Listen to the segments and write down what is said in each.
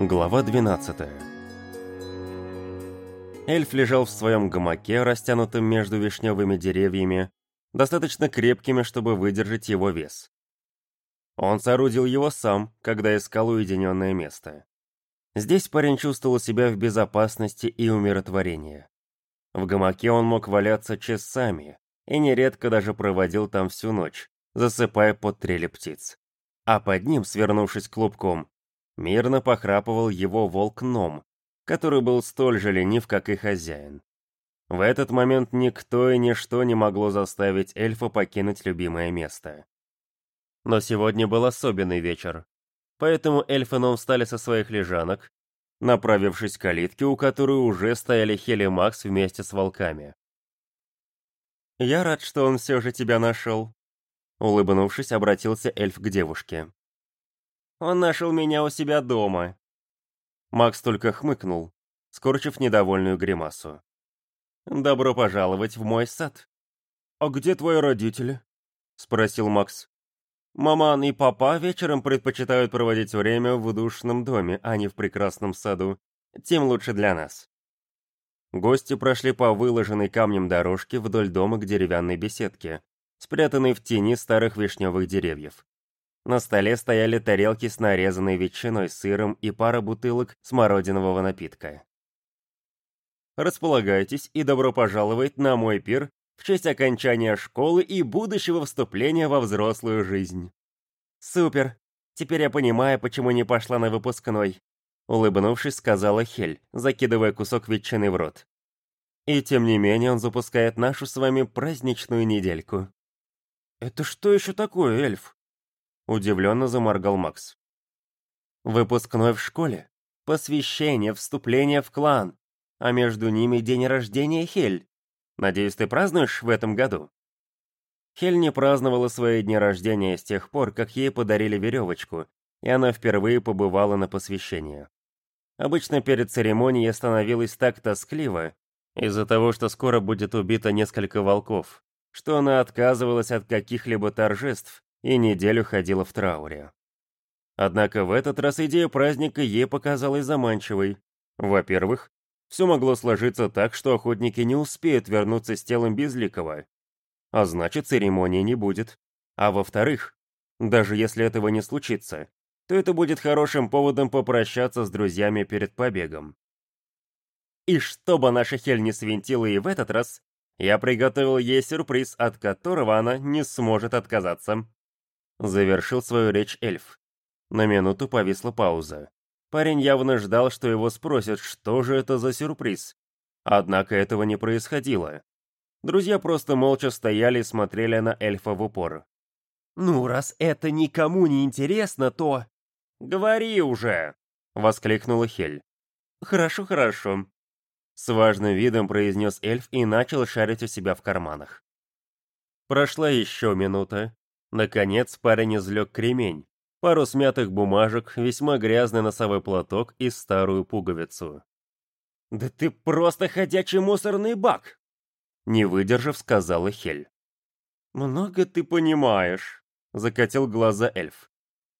Глава 12 Эльф лежал в своем гамаке, растянутом между вишневыми деревьями, достаточно крепкими, чтобы выдержать его вес. Он соорудил его сам, когда искал уединенное место. Здесь парень чувствовал себя в безопасности и умиротворении. В гамаке он мог валяться часами и нередко даже проводил там всю ночь, засыпая под трели птиц. А под ним, свернувшись клубком, Мирно похрапывал его волк-ном, который был столь же ленив, как и хозяин. В этот момент никто и ничто не могло заставить эльфа покинуть любимое место. Но сегодня был особенный вечер, поэтому эльф и Ном встали со своих лежанок, направившись к калитке, у которой уже стояли Хели и Макс вместе с волками. «Я рад, что он все же тебя нашел», — улыбнувшись, обратился эльф к девушке. Он нашел меня у себя дома». Макс только хмыкнул, скорчив недовольную гримасу. «Добро пожаловать в мой сад». «А где твои родители?» — спросил Макс. «Маман и папа вечером предпочитают проводить время в удушном доме, а не в прекрасном саду. Тем лучше для нас». Гости прошли по выложенной камнем дорожке вдоль дома к деревянной беседке, спрятанной в тени старых вишневых деревьев. На столе стояли тарелки с нарезанной ветчиной, сыром и пара бутылок смородинового напитка. Располагайтесь и добро пожаловать на мой пир в честь окончания школы и будущего вступления во взрослую жизнь. Супер. Теперь я понимаю, почему не пошла на выпускной. Улыбнувшись, сказала Хель, закидывая кусок ветчины в рот. И тем не менее он запускает нашу с вами праздничную недельку. «Это что еще такое, эльф?» Удивленно заморгал Макс. Выпускной в школе, посвящение, вступление в клан, а между ними день рождения Хель. Надеюсь, ты празднуешь в этом году? Хель не праздновала свои дни рождения с тех пор, как ей подарили веревочку, и она впервые побывала на посвящении. Обычно перед церемонией становилось так тоскливо, из-за того, что скоро будет убито несколько волков, что она отказывалась от каких-либо торжеств и неделю ходила в трауре. Однако в этот раз идея праздника ей показалась заманчивой. Во-первых, все могло сложиться так, что охотники не успеют вернуться с телом Безликого, а значит, церемонии не будет. А во-вторых, даже если этого не случится, то это будет хорошим поводом попрощаться с друзьями перед побегом. И чтобы наша Хель не свинтила и в этот раз, я приготовил ей сюрприз, от которого она не сможет отказаться. Завершил свою речь эльф. На минуту повисла пауза. Парень явно ждал, что его спросят, что же это за сюрприз. Однако этого не происходило. Друзья просто молча стояли и смотрели на эльфа в упор. «Ну, раз это никому не интересно, то...» «Говори уже!» — воскликнула Хель. «Хорошо, хорошо», — с важным видом произнес эльф и начал шарить у себя в карманах. Прошла еще минута, Наконец парень извлек кремень, пару смятых бумажек, весьма грязный носовой платок и старую пуговицу. «Да ты просто ходячий мусорный бак!» Не выдержав, сказала Хель. «Много ты понимаешь», — закатил глаза эльф.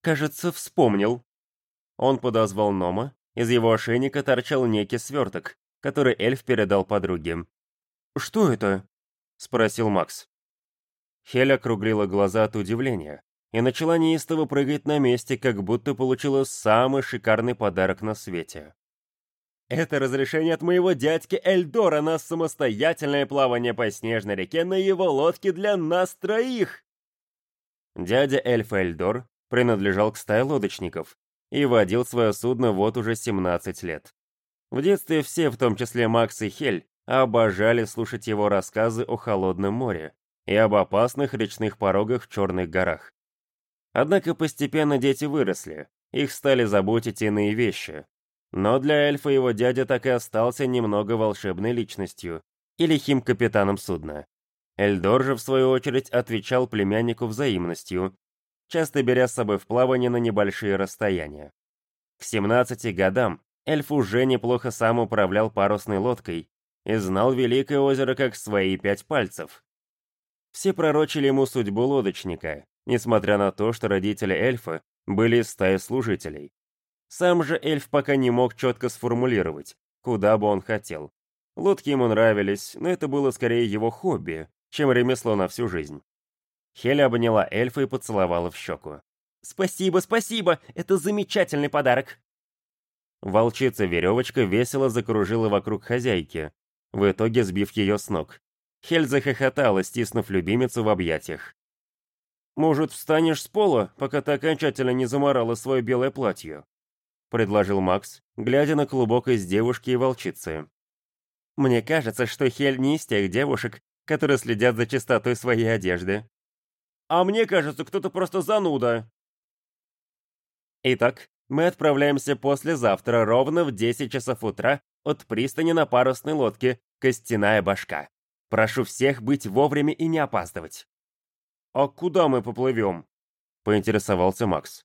«Кажется, вспомнил». Он подозвал Нома, из его ошейника торчал некий сверток, который эльф передал подруге. «Что это?» — спросил Макс. Хеля округлила глаза от удивления и начала неистово прыгать на месте, как будто получила самый шикарный подарок на свете. «Это разрешение от моего дядьки Эльдора на самостоятельное плавание по снежной реке на его лодке для нас троих!» Дядя Эльф Эльдор принадлежал к стае лодочников и водил свое судно вот уже 17 лет. В детстве все, в том числе Макс и Хель, обожали слушать его рассказы о холодном море, и об опасных речных порогах в Черных горах. Однако постепенно дети выросли, их стали заботить иные вещи. Но для эльфа его дядя так и остался немного волшебной личностью и лихим капитаном судна. Эльдор же, в свою очередь, отвечал племяннику взаимностью, часто беря с собой в плавание на небольшие расстояния. К 17 годам эльф уже неплохо сам управлял парусной лодкой и знал Великое озеро как свои пять пальцев. Все пророчили ему судьбу лодочника, несмотря на то, что родители эльфа были из стаи служителей. Сам же эльф пока не мог четко сформулировать, куда бы он хотел. Лодки ему нравились, но это было скорее его хобби, чем ремесло на всю жизнь. Хеля обняла эльфа и поцеловала в щеку. «Спасибо, спасибо! Это замечательный подарок!» Волчица-веревочка весело закружила вокруг хозяйки, в итоге сбив ее с ног. Хель захохотала, стиснув любимицу в объятиях. «Может, встанешь с пола, пока ты окончательно не заморала свое белое платье?» — предложил Макс, глядя на клубок из девушки и волчицы. «Мне кажется, что Хель не из тех девушек, которые следят за чистотой своей одежды». «А мне кажется, кто-то просто зануда». Итак, мы отправляемся послезавтра ровно в 10 часов утра от пристани на парусной лодке «Костяная башка». Прошу всех быть вовремя и не опаздывать. «А куда мы поплывем?» — поинтересовался Макс.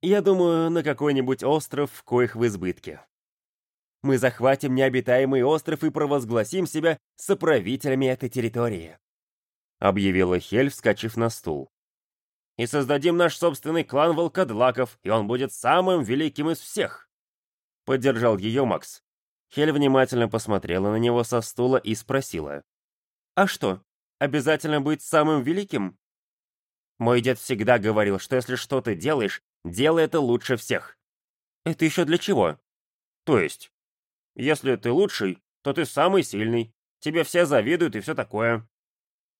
«Я думаю, на какой-нибудь остров, коих в избытке. Мы захватим необитаемый остров и провозгласим себя соправителями этой территории», — объявила Хель, вскочив на стул. «И создадим наш собственный клан волкодлаков, и он будет самым великим из всех!» Поддержал ее Макс. Хель внимательно посмотрела на него со стула и спросила. «А что, обязательно быть самым великим?» Мой дед всегда говорил, что если что-то делаешь, делай это лучше всех. Это еще для чего? То есть, если ты лучший, то ты самый сильный. Тебе все завидуют и все такое.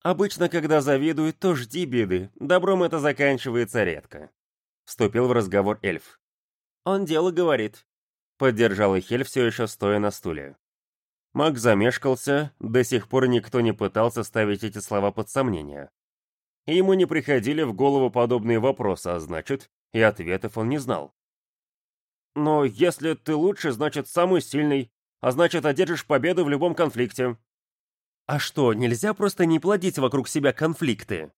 Обычно, когда завидуют, то жди беды. Добром это заканчивается редко. Вступил в разговор эльф. Он дело говорит. Поддержал Хель, все еще стоя на стуле. Маг замешкался, до сих пор никто не пытался ставить эти слова под сомнение. Ему не приходили в голову подобные вопросы, а значит, и ответов он не знал. «Но если ты лучше, значит, самый сильный, а значит, одержишь победу в любом конфликте». «А что, нельзя просто не плодить вокруг себя конфликты?»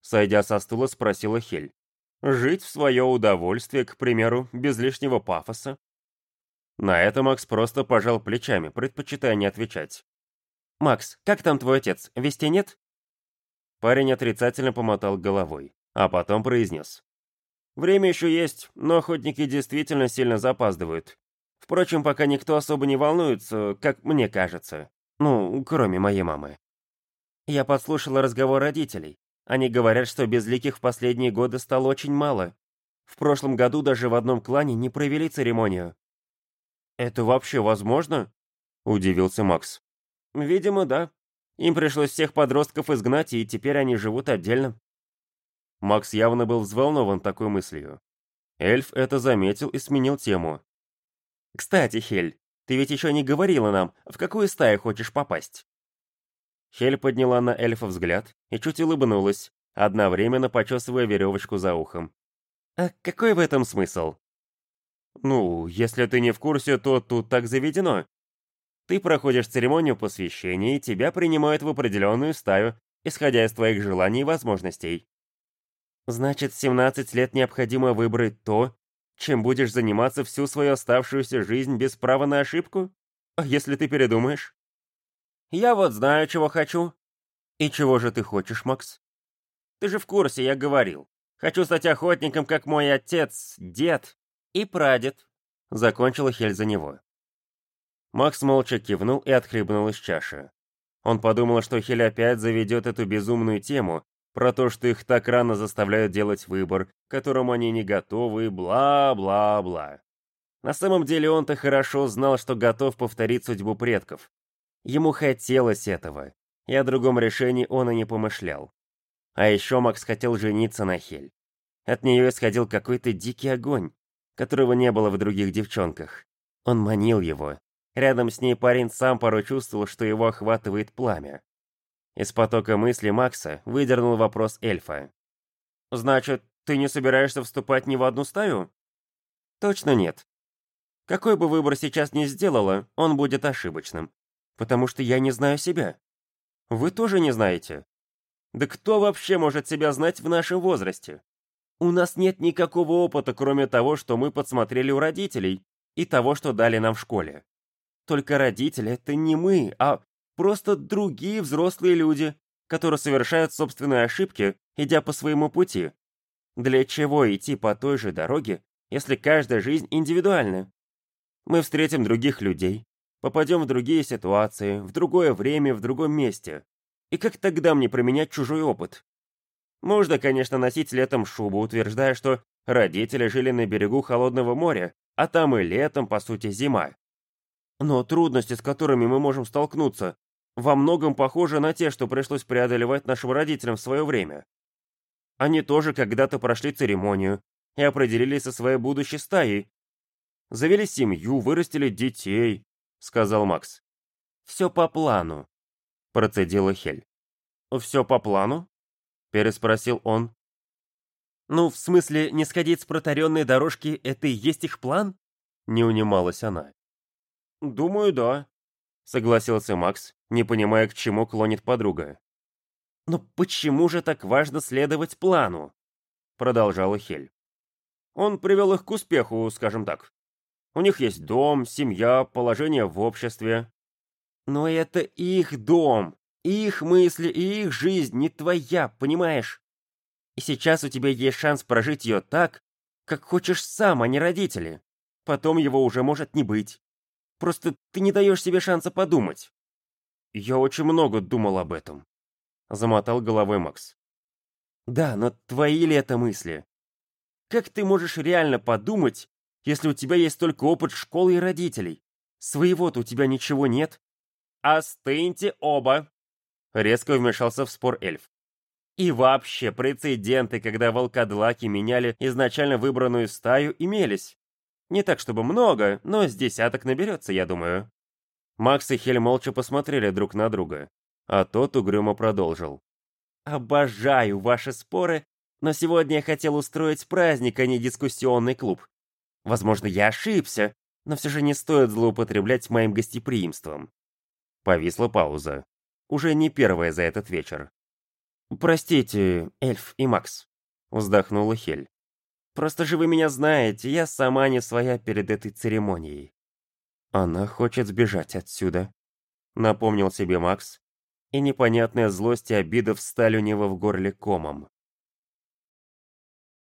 Сойдя со стула, спросила Хель. «Жить в свое удовольствие, к примеру, без лишнего пафоса?» На это Макс просто пожал плечами, предпочитая не отвечать. «Макс, как там твой отец? Вести нет?» Парень отрицательно помотал головой, а потом произнес. «Время еще есть, но охотники действительно сильно запаздывают. Впрочем, пока никто особо не волнуется, как мне кажется. Ну, кроме моей мамы. Я подслушала разговор родителей. Они говорят, что безликих в последние годы стало очень мало. В прошлом году даже в одном клане не провели церемонию. «Это вообще возможно?» — удивился Макс. «Видимо, да. Им пришлось всех подростков изгнать, и теперь они живут отдельно. Макс явно был взволнован такой мыслью. Эльф это заметил и сменил тему. «Кстати, Хель, ты ведь еще не говорила нам, в какую стаю хочешь попасть?» Хель подняла на эльфа взгляд и чуть улыбнулась, одновременно почесывая веревочку за ухом. «А какой в этом смысл?» «Ну, если ты не в курсе, то тут так заведено. Ты проходишь церемонию посвящения, и тебя принимают в определенную стаю, исходя из твоих желаний и возможностей. Значит, в 17 лет необходимо выбрать то, чем будешь заниматься всю свою оставшуюся жизнь без права на ошибку? А если ты передумаешь? Я вот знаю, чего хочу. И чего же ты хочешь, Макс? Ты же в курсе, я говорил. Хочу стать охотником, как мой отец, дед и прадед. Закончила Хель за него. Макс молча кивнул и отхлебнул из чаши. Он подумал, что Хель опять заведет эту безумную тему про то, что их так рано заставляют делать выбор, к которому они не готовы, бла-бла-бла. На самом деле он-то хорошо знал, что готов повторить судьбу предков. Ему хотелось этого, и о другом решении он и не помышлял. А еще Макс хотел жениться на Хель. От нее исходил какой-то дикий огонь, которого не было в других девчонках. Он манил его, Рядом с ней парень сам порой чувствовал, что его охватывает пламя. Из потока мысли Макса выдернул вопрос эльфа. «Значит, ты не собираешься вступать ни в одну стаю?» «Точно нет. Какой бы выбор сейчас ни сделала, он будет ошибочным. Потому что я не знаю себя. Вы тоже не знаете. Да кто вообще может себя знать в нашем возрасте? У нас нет никакого опыта, кроме того, что мы подсмотрели у родителей, и того, что дали нам в школе. Только родители — это не мы, а просто другие взрослые люди, которые совершают собственные ошибки, идя по своему пути. Для чего идти по той же дороге, если каждая жизнь индивидуальна? Мы встретим других людей, попадем в другие ситуации, в другое время, в другом месте. И как тогда мне применять чужой опыт? Можно, конечно, носить летом шубу, утверждая, что родители жили на берегу холодного моря, а там и летом, по сути, зима. Но трудности, с которыми мы можем столкнуться, во многом похожи на те, что пришлось преодолевать нашим родителям в свое время. Они тоже когда-то прошли церемонию и определились со своей будущей стаей. Завели семью, вырастили детей, сказал Макс. Все по плану, процедила Хель. Все по плану? Переспросил он. Ну, в смысле, не сходить с протаренной дорожки — это и есть их план? Не унималась она. Думаю, да, согласился Макс, не понимая, к чему клонит подруга. «Но почему же так важно следовать плану?» Продолжала Хель. «Он привел их к успеху, скажем так. У них есть дом, семья, положение в обществе. Но это их дом, их мысли и их жизнь, не твоя, понимаешь? И сейчас у тебя есть шанс прожить ее так, как хочешь сам, а не родители. Потом его уже может не быть. Просто ты не даешь себе шанса подумать. Я очень много думал об этом. Замотал головой Макс. Да, но твои ли это мысли? Как ты можешь реально подумать, если у тебя есть только опыт школы и родителей? Своего-то у тебя ничего нет. Остыньте оба! Резко вмешался в спор эльф. И вообще, прецеденты, когда волкодлаки меняли изначально выбранную стаю, имелись. Не так, чтобы много, но с десяток наберется, я думаю». Макс и Хель молча посмотрели друг на друга, а тот угрюмо продолжил. «Обожаю ваши споры, но сегодня я хотел устроить праздник, а не дискуссионный клуб. Возможно, я ошибся, но все же не стоит злоупотреблять моим гостеприимством». Повисла пауза. Уже не первая за этот вечер. «Простите, эльф и Макс», — вздохнула Хель. Просто же вы меня знаете, я сама не своя перед этой церемонией. Она хочет сбежать отсюда, напомнил себе Макс, и непонятная злость и обида встали у него в горле комом.